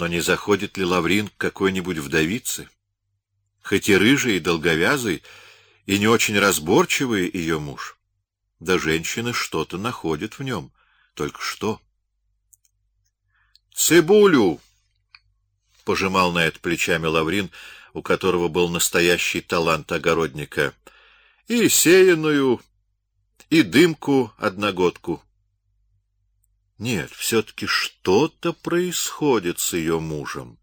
Но не заходит ли Лаврин к какой-нибудь вдовице? Хоть и рыжий, и долговязый, и не очень разборчивый ее муж. Да женщины что-то находят в нем. Только что? Цибулю! Пожимал на это плечами Лаврин, у которого был настоящий талант огородника. И сеяную, и дымку одногодку. Нет, все-таки что-то происходит с ее мужем.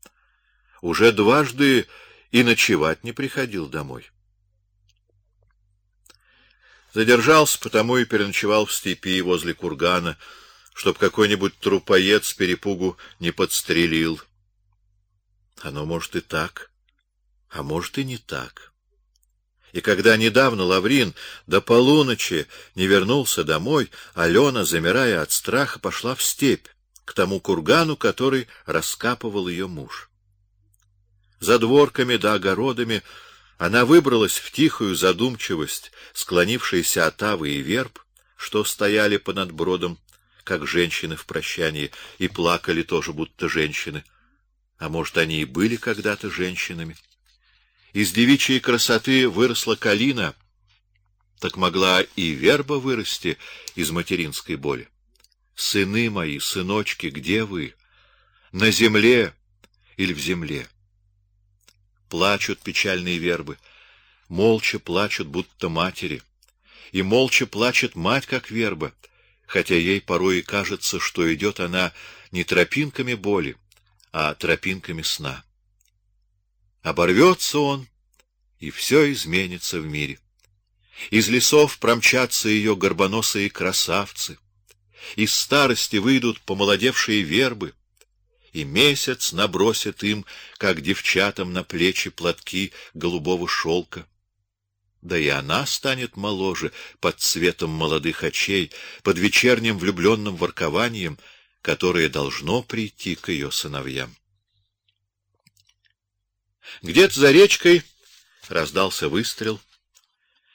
Уже дважды и ночевать не приходил домой. Задержался, потому и переночевал в степи возле кургана, чтоб какой-нибудь трупоед с перепугу не подстрелил. Оно может и так, а может и не так. И когда недавно Лаврин до полуночи не вернулся домой, Алена, замирая от страха, пошла в степь к тому кургану, который раскапывал ее муж. За дворками да огородами она выбралась в тихую задумчивость склонившейся отавы и верб, что стояли понад бродом, как женщины в прощании, и плакали тоже будто женщины. А может, они и были когда-то женщинами? Из девичьей красоты выросла калина, так могла и верба вырасти из материнской боли. Сыны мои, сыночки, где вы? На земле или в земле? Плачут печальные вербы, молча плачут будто матери, и молча плачет мать, как верба, хотя ей порой и кажется, что идет она не тропинками боли, а тропинками сна. Оборвется он, и все изменится в мире. Из лесов промчатся ее горбоносые красавцы, из старости выйдут помолодевшие вербы, и месяц набросит им, как девчатам на плечи платки голубого шелка. Да и она станет моложе под цветом молодых очей, под вечерним влюбленным воркованием, которое должно прийти к ее сыновьям. Где-то за речкой раздался выстрел.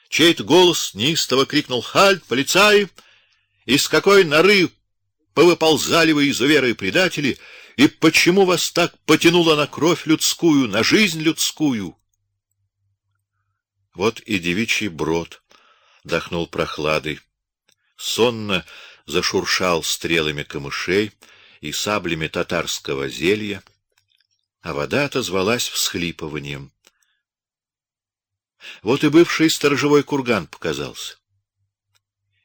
Чей-то голос неистово крикнул: "Хальт, полицаи!" Из какой норы повыползали вы изуверы предатели, и почему вас так потянуло на кровь людскую, на жизнь людскую? Вот и девичий брод дохнул прохладой. Сонно зашуршал стрелами камышей и саблями татарского зелья а вода отозвалась всхлипыванием. Вот и бывший сторожевой курган показался.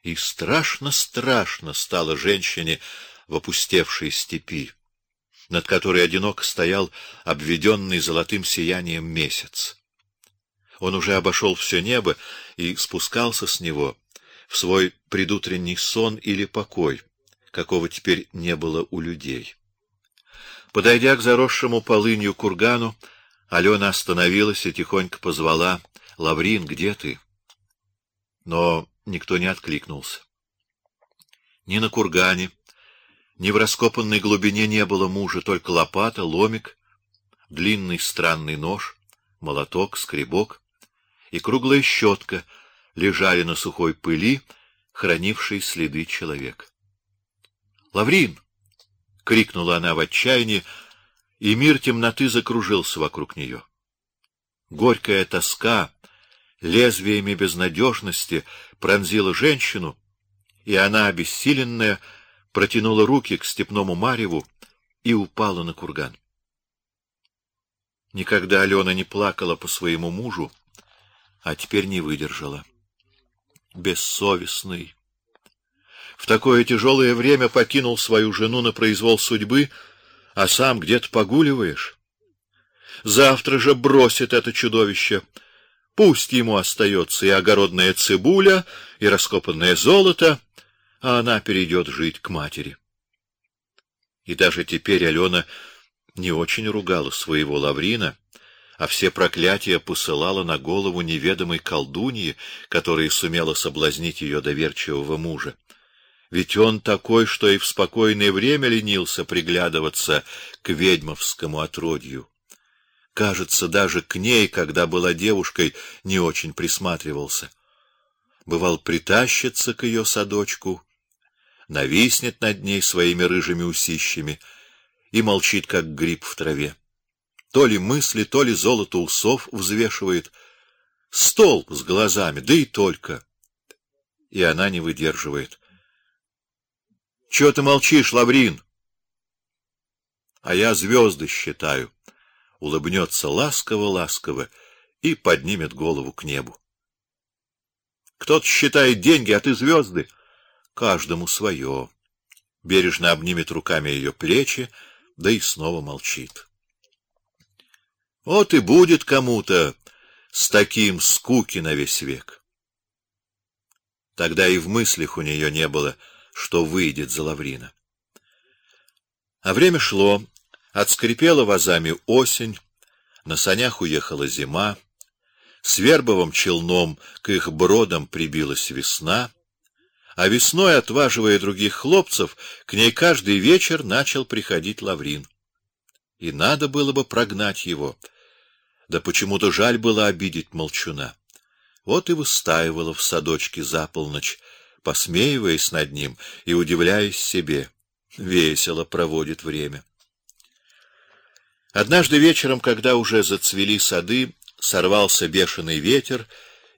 И страшно-страшно стало женщине в опустевшей степи, над которой одиноко стоял обведенный золотым сиянием месяц. Он уже обошел все небо и спускался с него в свой предутренний сон или покой, какого теперь не было у людей. Подойдя к заросшему полынью кургану, Алена остановилась и тихонько позвала: "Лаврин, где ты?" Но никто не откликнулся. Ни на кургане, ни в раскопанной глубине не было мужа, только лопата, ломик, длинный странный нож, молоток, скребок и круглая щетка лежали на сухой пыли, хранившей следы человека. Лаврин, крикнула она в отчаянии, и мир темноты закружился вокруг нее. Горькая тоска лезвиями безнадежности пронзила женщину, и она обессиленная протянула руки к степному мареву и упала на курган. Никогда Алена не плакала по своему мужу, а теперь не выдержала. Бессовестный, в такое тяжелое время покинул свою жену на произвол судьбы, а сам где-то погуливаешь. Завтра же бросит это чудовище. Пусть ему остается и огородная цибуля, и раскопанное золото, а она перейдет жить к матери. И даже теперь Алена не очень ругала своего Лаврина, а все проклятия посылала на голову неведомой колдуньи, которая сумела соблазнить ее доверчивого мужа. Ведь он такой, что и в спокойное время ленился приглядываться к ведьмовскому отродью. Кажется, даже к ней, когда была девушкой, не очень присматривался. Бывал притащится к ее садочку, нависнет над ней своими рыжими усищами и молчит, как гриб в траве. То ли мысли, то ли золото усов взвешивает. Стол с глазами, да и только. И она не выдерживает. Чего ты молчишь, Лаврин? А я звезды считаю. Улыбнется ласково-ласково и поднимет голову к небу. Кто-то считает деньги, а ты звезды. Каждому свое. Бережно обнимет руками ее плечи, да и снова молчит. Вот и будет кому-то с таким скуки на весь век. Тогда и в мыслях у нее не было, что выйдет за Лаврина. А время шло, отскрипела вазами осень, на санях уехала зима, с вербовым челном к их бродам прибилась весна, а весной, отваживая других хлопцев, к ней каждый вечер начал приходить Лаврин. И надо было бы прогнать его, да почему-то жаль было обидеть молчуна. Вот и выстаивала в садочке за полночь, посмеиваясь над ним и удивляясь себе, весело проводит время. Однажды вечером, когда уже зацвели сады, сорвался бешеный ветер,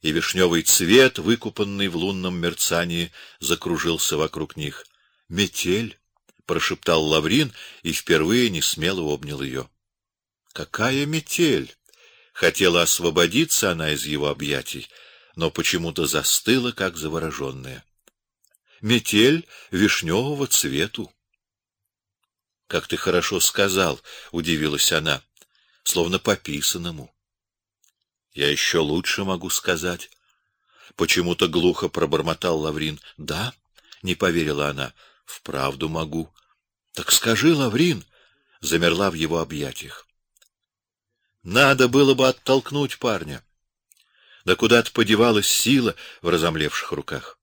и вишневый цвет, выкупанный в лунном мерцании, закружился вокруг них. Метель, прошептал Лаврин и впервые не смело обнял ее. Какая метель! Хотела освободиться она из его объятий, но почему-то застыла, как завороженная. Метель вишневого цвету. Как ты хорошо сказал, удивилась она, словно по писанному. Я еще лучше могу сказать. Почему-то глухо пробормотал Лаврин. Да, не поверила она. Вправду могу. Так скажи, Лаврин, замерла в его объятиях. Надо было бы оттолкнуть парня. Да куда-то подевалась сила в разомлевших руках.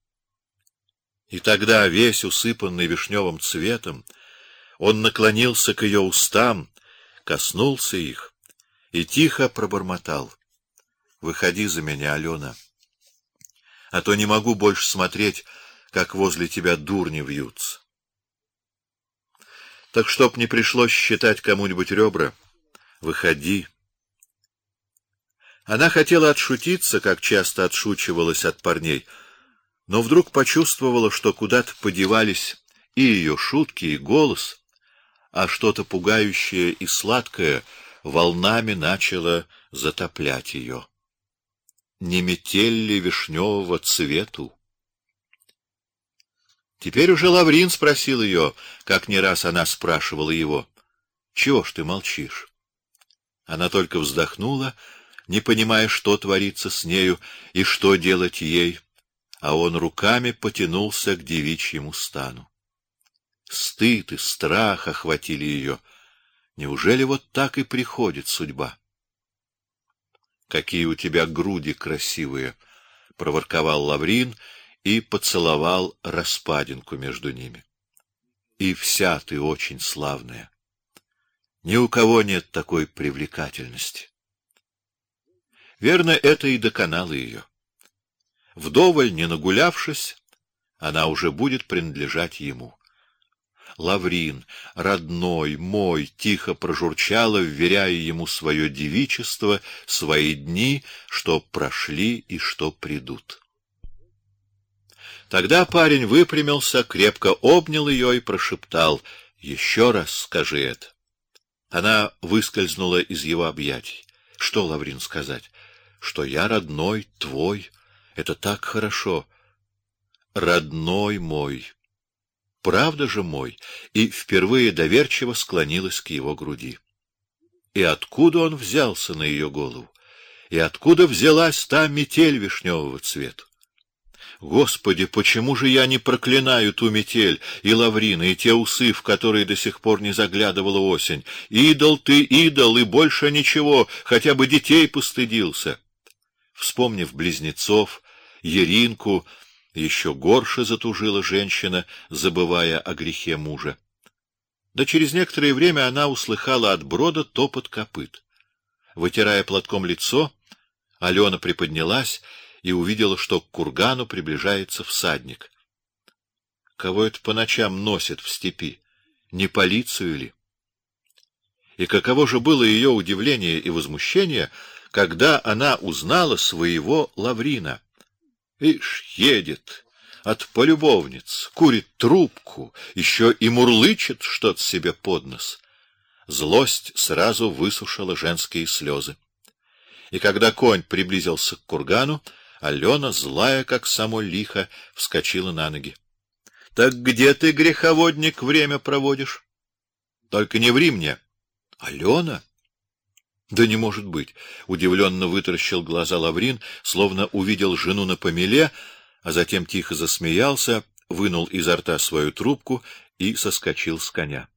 И тогда весь усыпанный вишневым цветом, он наклонился к ее устам, коснулся их и тихо пробормотал: "Выходи за меня, Алена, а то не могу больше смотреть, как возле тебя дурни вьются". Так чтоб не пришлось считать кому-нибудь ребра, выходи. Она хотела отшутиться, как часто отшучивалась от парней, но вдруг почувствовала, что куда-то подевались и ее шутки, и голос, а что-то пугающее и сладкое волнами начало затоплять ее. Не метель ли вишневого цвету? Теперь уже Лаврин спросил ее, как не раз она спрашивала его: "Чего ж ты молчишь?" Она только вздохнула не понимая, что творится с нею и что делать ей, а он руками потянулся к девичьему стану. Стыд и страх охватили ее. Неужели вот так и приходит судьба? Какие у тебя груди красивые, проворковал Лаврин и поцеловал распадинку между ними. И вся ты очень славная. Ни у кого нет такой привлекательности. Верно, это и доконало ее. Вдоволь не нагулявшись, она уже будет принадлежать ему. Лаврин, родной мой, тихо прожурчала, вверяя ему свое девичество, свои дни, что прошли и что придут. Тогда парень выпрямился, крепко обнял ее и прошептал: «Еще раз скажи это". Она выскользнула из его объятий. Что Лаврин сказать? что я родной твой. Это так хорошо. Родной мой. Правда же мой? И впервые доверчиво склонилась к его груди. И откуда он взялся на ее голову? И откуда взялась та метель вишневого цвета? Господи, почему же я не проклинаю ту метель и лаврины и те усы, в которые до сих пор не заглядывала осень? Идол ты, идол, и больше ничего, хотя бы детей постыдился. Вспомнив близнецов, Еринку, еще горше затужила женщина, забывая о грехе мужа. Да через некоторое время она услыхала от брода топот копыт. Вытирая платком лицо, Алена приподнялась и увидела, что к кургану приближается всадник. Кого это по ночам носит в степи? Не полицию ли? И каково же было ее удивление и возмущение, когда она узнала своего Лаврина. Ишь, едет от полюбовниц, курит трубку, еще и мурлычет что-то себе под нос. Злость сразу высушила женские слезы. И когда конь приблизился к кургану, Алена, злая как само лихо, вскочила на ноги. Так где ты, греховодник, время проводишь? Только не ври мне. Алена? Да не может быть, удивленно вытаращил глаза Лаврин, словно увидел жену на помеле, а затем тихо засмеялся, вынул изо рта свою трубку и соскочил с коня.